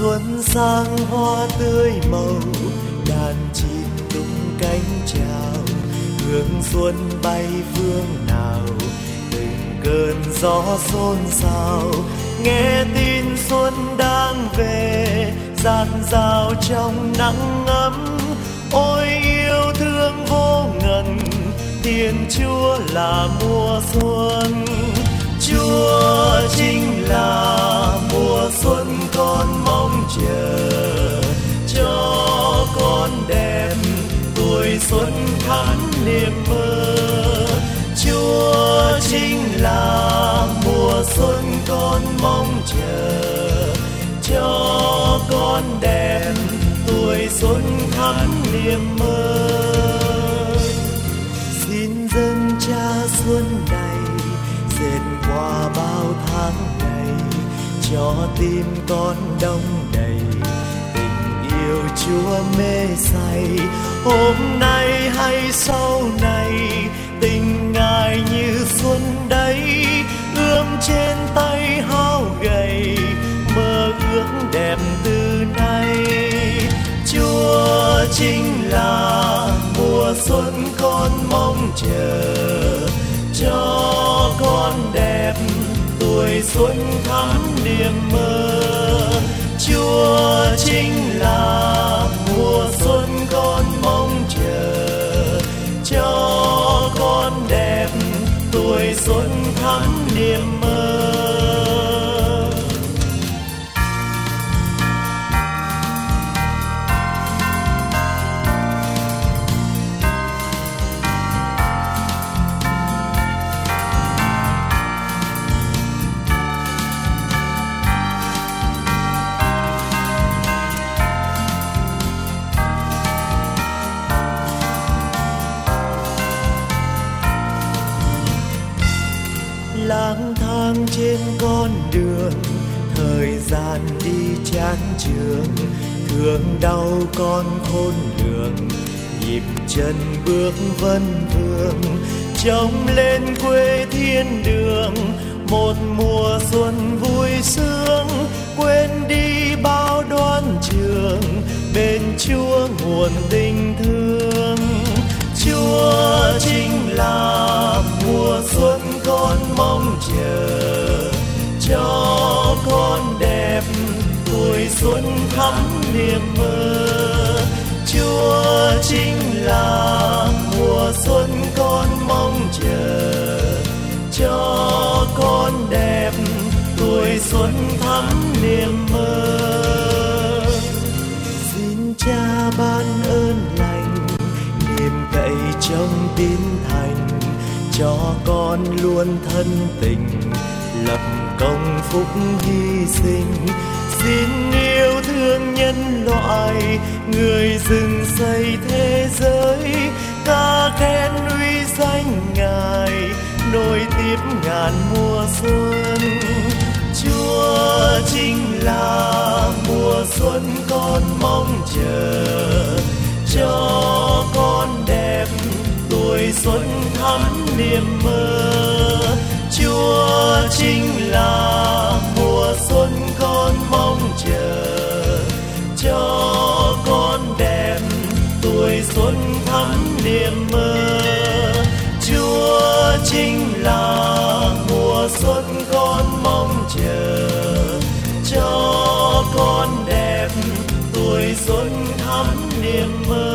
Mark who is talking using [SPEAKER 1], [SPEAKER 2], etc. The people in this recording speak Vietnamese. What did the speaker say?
[SPEAKER 1] xuân sang hoa tươi màu, đàn chim tung cánh chào, hương xuân bay phương nào, từng cơn gió xôn xao. Nghe tin xuân đang về, dạt dào trong nắng ấm ôi yêu thương vô ngần, thiên chúa là mùa xuân. Chúa chính là tuổi xuân khán niềm mơ. Chúa chính là mùa xuân con mong chờ. Cho con đẹp tuổi xuân khán niềm mơ. Xin dân cha xuân này, dệt qua bao tháng ngày, cho tim con đông đầy tình yêu chúa mê say, hôm nay hay sau này, tình ngài như xuân đấy ươm trên tay hao gầy, mơ ước đẹp từ nay. Chúa chính là mùa xuân con mong chờ, cho con đẹp tuổi xuân thắm niềm mơ. Chúa chính là xuân thắm niềm mơ trên con đường. Thời gian đi chán trường thương đau con khôn đường nhịp chân bước vân vương, trông lên quê thiên đường. Một mùa xuân vui sướng, quên đi bao đoan trường. Bên chúa nguồn tình thương, chúa chính là mùa xuân con mong chờ cho con đẹp tuổi xuân thắm niềm mơ. Chúa chính là mùa xuân con mong chờ cho con đẹp tuổi xuân thắm niềm mơ. Xin cha ban ơn lành, niềm cậy trong tin thành cho con luôn thân tình, lập công phúc hy sinh. Xin yêu thương nhân loại, người dừng xây thế giới. Ca khen uy danh ngài nối tiếp ngàn mùa xuân. Chúa chính là mùa xuân con mong chờ cho con tuổi xuân thắm niềm mơ. Chúa chính là mùa xuân con mong chờ. Cho con đẹp tuổi xuân thắm niềm mơ. Chúa chính là mùa xuân con mong chờ. Cho con đẹp tuổi xuân thắm niềm mơ.